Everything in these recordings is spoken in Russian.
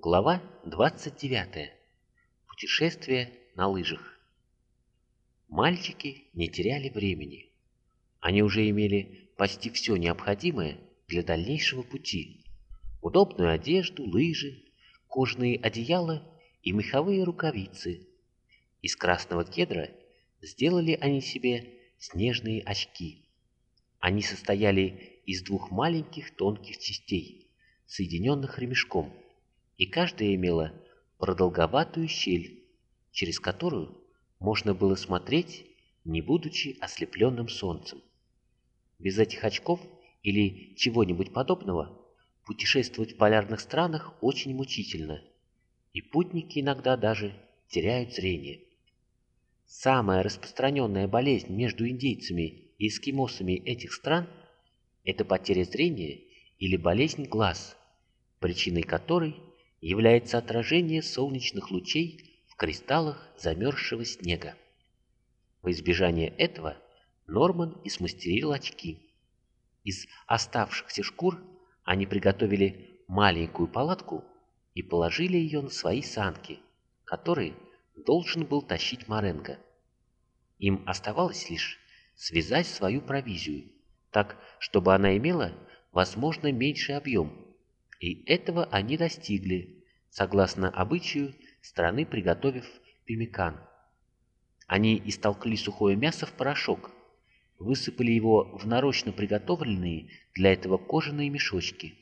Глава 29. Путешествие на лыжах. Мальчики не теряли времени. Они уже имели почти все необходимое для дальнейшего пути. Удобную одежду, лыжи, кожаные одеяла и меховые рукавицы. Из красного кедра сделали они себе снежные очки. Они состояли из двух маленьких тонких частей, соединенных ремешком, и каждая имела продолговатую щель, через которую можно было смотреть, не будучи ослепленным солнцем. Без этих очков или чего-нибудь подобного путешествовать в полярных странах очень мучительно, и путники иногда даже теряют зрение. Самая распространенная болезнь между индейцами и эскимосами этих стран – это потеря зрения или болезнь глаз, причиной которой является отражение солнечных лучей в кристаллах замерзшего снега. В избежание этого Норман и смастерил очки. Из оставшихся шкур они приготовили маленькую палатку и положили ее на свои санки, которые должен был тащить Маренго. Им оставалось лишь связать свою провизию, так, чтобы она имела, возможно, меньший объем. И этого они достигли, согласно обычаю страны приготовив пимикан. Они истолкли сухое мясо в порошок, высыпали его в нарочно приготовленные для этого кожаные мешочки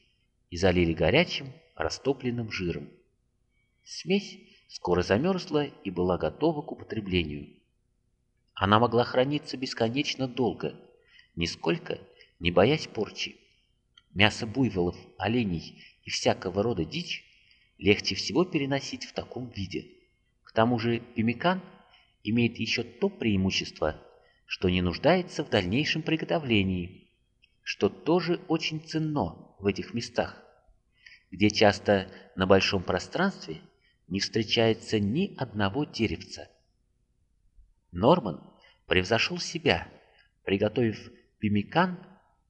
и залили горячим, растопленным жиром. Смесь скоро замерзла и была готова к употреблению. Она могла храниться бесконечно долго, нисколько не боясь порчи. Мясо буйволов, оленей и всякого рода дичь легче всего переносить в таком виде. К тому же пимикан имеет еще то преимущество, что не нуждается в дальнейшем приготовлении, что тоже очень ценно в этих местах, где часто на большом пространстве не встречается ни одного деревца. Норман превзошел себя, приготовив пимикан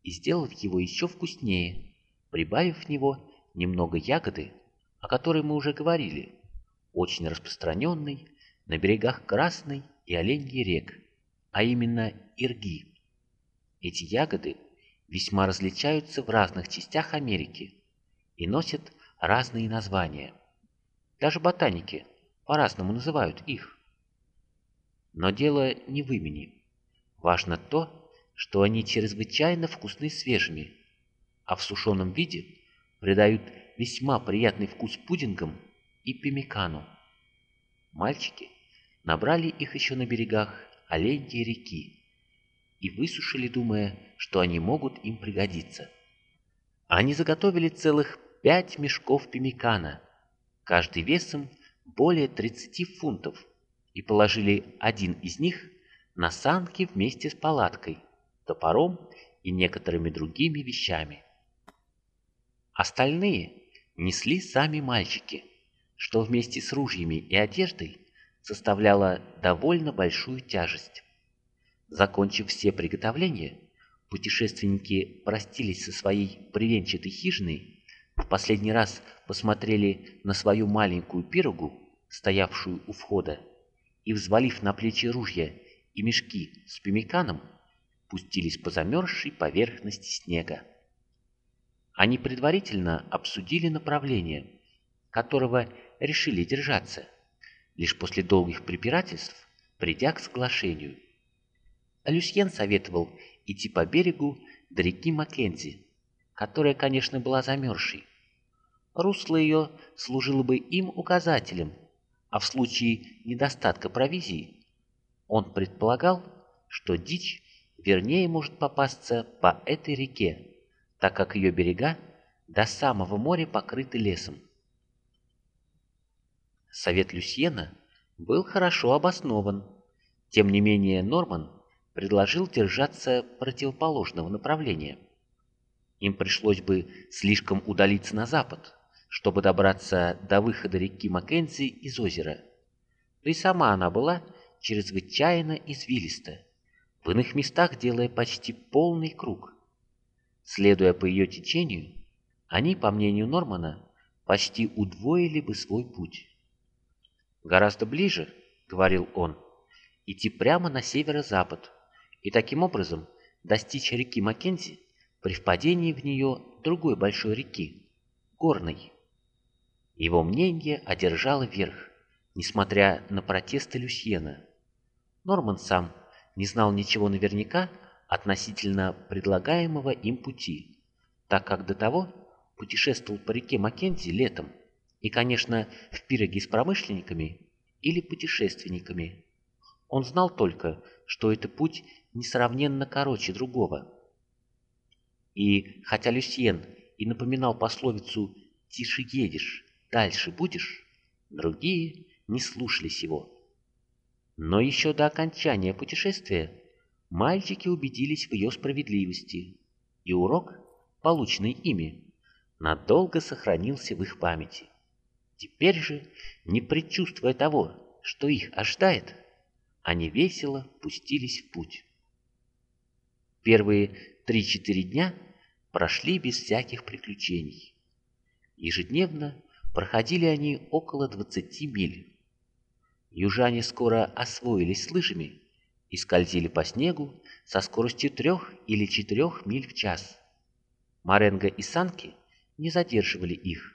и сделав его еще вкуснее, прибавив в него немного ягоды, о которой мы уже говорили, очень распространенной на берегах Красной и Оленьей рек, а именно ирги. Эти ягоды весьма различаются в разных частях Америки и носят разные названия. Даже ботаники по-разному называют их. Но дело не в имени. Важно то, что они чрезвычайно вкусны свежими, а в сушеном виде придают весьма приятный вкус пудингам и пемикану. Мальчики набрали их еще на берегах Оленьей реки и высушили, думая, что они могут им пригодиться. Они заготовили целых пять мешков пемикана, каждый весом более 30 фунтов, и положили один из них на санки вместе с палаткой, топором и некоторыми другими вещами. Остальные несли сами мальчики, что вместе с ружьями и одеждой составляло довольно большую тяжесть. Закончив все приготовления, путешественники простились со своей бревенчатой хижиной, в последний раз посмотрели на свою маленькую пирогу, стоявшую у входа, и, взвалив на плечи ружья и мешки с пемиканом, пустились по замерзшей поверхности снега. Они предварительно обсудили направление, которого решили держаться, лишь после долгих препирательств, придя к соглашению. Люсьен советовал идти по берегу до реки Маккензи, которая, конечно, была замерзшей. Русло ее служило бы им указателем – а в случае недостатка провизии он предполагал, что дичь вернее может попасться по этой реке, так как ее берега до самого моря покрыты лесом. Совет Люсьена был хорошо обоснован. Тем не менее Норман предложил держаться противоположного направления. Им пришлось бы слишком удалиться на запад, чтобы добраться до выхода реки Маккензи из озера. Да и сама она была чрезвычайно извилиста, в иных местах делая почти полный круг. Следуя по ее течению, они, по мнению Нормана, почти удвоили бы свой путь. «Гораздо ближе», — говорил он, — «идти прямо на северо-запад и таким образом достичь реки Маккензи при впадении в нее другой большой реки, Горной». Его мнение одержало верх, несмотря на протесты Люсьена. Норман сам не знал ничего наверняка относительно предлагаемого им пути, так как до того путешествовал по реке Маккензи летом и, конечно, в пироге с промышленниками или путешественниками. Он знал только, что это путь несравненно короче другого. И хотя Люсьен и напоминал пословицу «тише едешь, дальше будешь», другие не слушались его. Но еще до окончания путешествия мальчики убедились в ее справедливости, и урок, полученный ими, надолго сохранился в их памяти. Теперь же, не предчувствуя того, что их ожидает, они весело пустились в путь. Первые три-четыре дня прошли без всяких приключений. Ежедневно проходили они около 20 миль. Южане скоро освоились с лыжами и скользили по снегу со скоростью трех или четырех миль в час. Маренго и санки не задерживали их.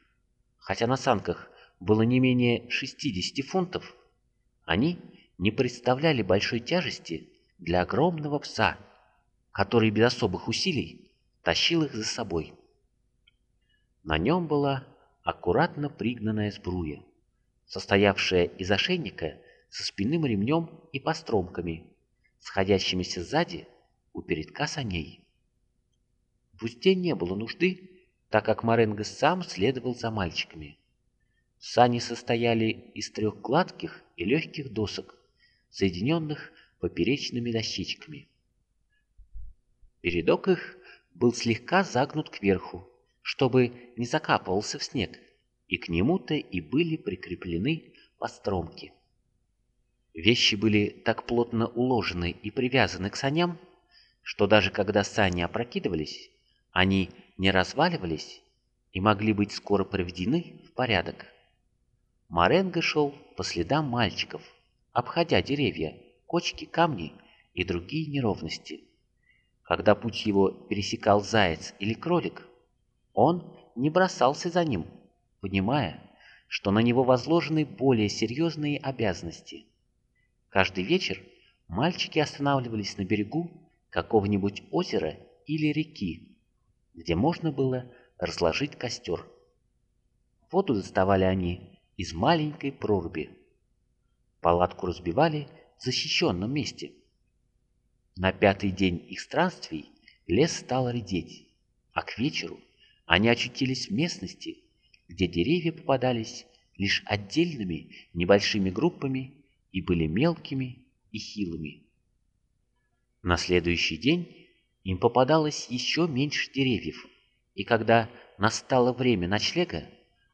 Хотя на санках было не менее 60 фунтов, они не представляли большой тяжести для огромного пса, который без особых усилий тащил их за собой. На нем была аккуратно пригнанная сбруя, состоявшая из ошейника со спинным ремнем и постромками, сходящимися сзади у передка саней. В узде не было нужды, так как Маренго сам следовал за мальчиками. Сани состояли из трех гладких и легких досок, соединенных поперечными дощечками. Передок их был слегка загнут кверху, чтобы не закапывался в снег, и к нему-то и были прикреплены постромки. Вещи были так плотно уложены и привязаны к саням, что даже когда сани опрокидывались, они не разваливались и могли быть скоро приведены в порядок. Маренго шел по следам мальчиков, обходя деревья, кочки, камни и другие неровности. Когда путь его пересекал заяц или кролик, он не бросался за ним, понимая, что на него возложены более серьезные обязанности. Каждый вечер мальчики останавливались на берегу какого-нибудь озера или реки, где можно было разложить костер. Воду доставали они из маленькой проруби. Палатку разбивали в защищенном месте. На пятый день их странствий лес стал редеть, а к вечеру они очутились в местности, где деревья попадались лишь отдельными небольшими группами и были мелкими и хилыми. На следующий день им попадалось еще меньше деревьев, и когда настало время ночлега,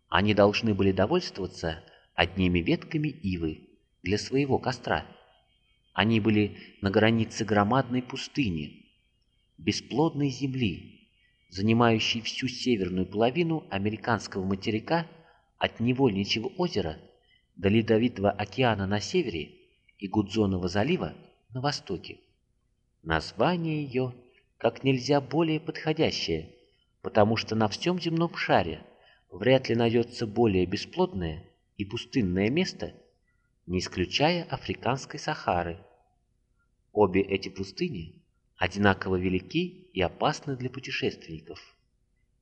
они должны были довольствоваться одними ветками ивы для своего костра. Они были на границе громадной пустыни, бесплодной земли, занимающий всю северную половину американского материка от Невольничьего озера до Ледовитого океана на севере и Гудзонова залива на востоке. Название ее как нельзя более подходящее, потому что на всем земном шаре вряд ли найдется более бесплодное и пустынное место, не исключая африканской Сахары. Обе эти пустыни одинаково велики и опасны для путешественников.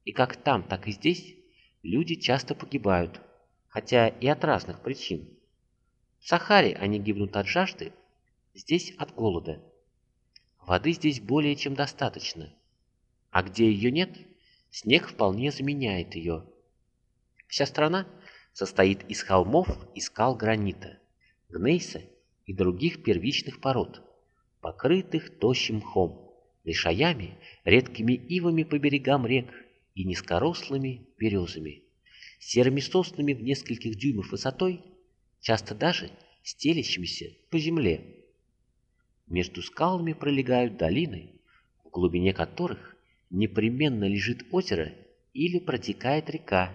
И как там, так и здесь люди часто погибают, хотя и от разных причин. В Сахаре они гибнут от жажды, здесь от голода. Воды здесь более чем достаточно, а где ее нет, снег вполне заменяет ее. Вся страна состоит из холмов и скал гранита, гнейса и других первичных пород – покрытых тощим мхом, лишаями, редкими ивами по берегам рек и низкорослыми березами, серыми соснами в нескольких дюймов высотой, часто даже стелящимися по земле. Между скалами пролегают долины, в глубине которых непременно лежит озеро или протекает река.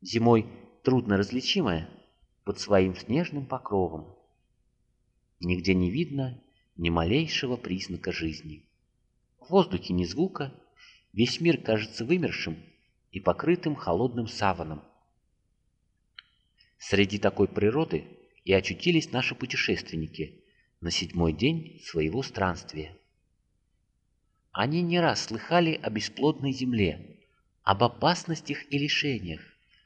зимой трудно различимое, под своим снежным покровом. Нигде не видно ни малейшего признака жизни. В воздухе ни звука, весь мир кажется вымершим и покрытым холодным саваном. Среди такой природы и очутились наши путешественники на седьмой день своего странствия. Они не раз слыхали о бесплодной земле, об опасностях и лишениях,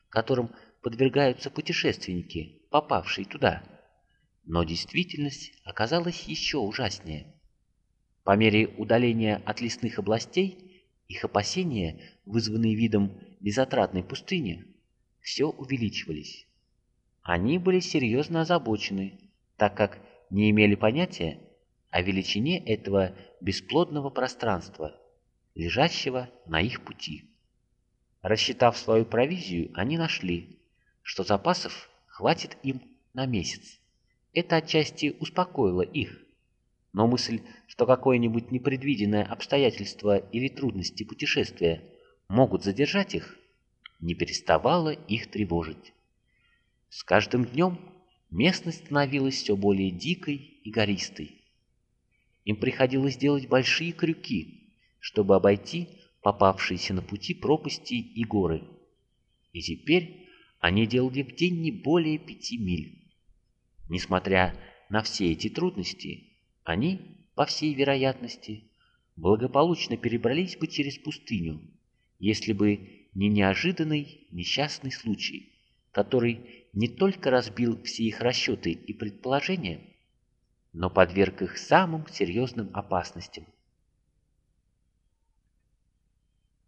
которым подвергаются путешественники, попавшие туда. Но действительность оказалась еще ужаснее. По мере удаления от лесных областей их опасения, вызванные видом безотрадной пустыни, все увеличивались. Они были серьезно озабочены, так как не имели понятия о величине этого бесплодного пространства, лежащего на их пути. Рассчитав свою провизию, они нашли, что запасов хватит им на месяц. Это отчасти успокоило их, но мысль, что какое-нибудь непредвиденное обстоятельство или трудности путешествия могут задержать их, не переставала их тревожить. С каждым днем местность становилась все более дикой и гористой. Им приходилось делать большие крюки, чтобы обойти попавшиеся на пути пропасти и горы. И теперь они делали в день не более пяти миль. Несмотря на все эти трудности, они, по всей вероятности, благополучно перебрались бы через пустыню, если бы не неожиданный несчастный случай, который не только разбил все их расчеты и предположения, но подверг их самым серьезным опасностям –